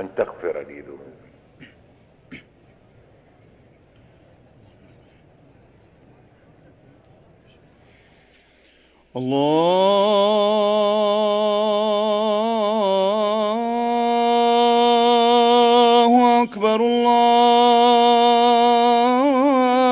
أن تغفر لي ذنوبي. الله أكبر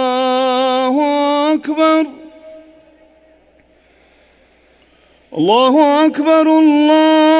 الله أكبر. الله أكبر الله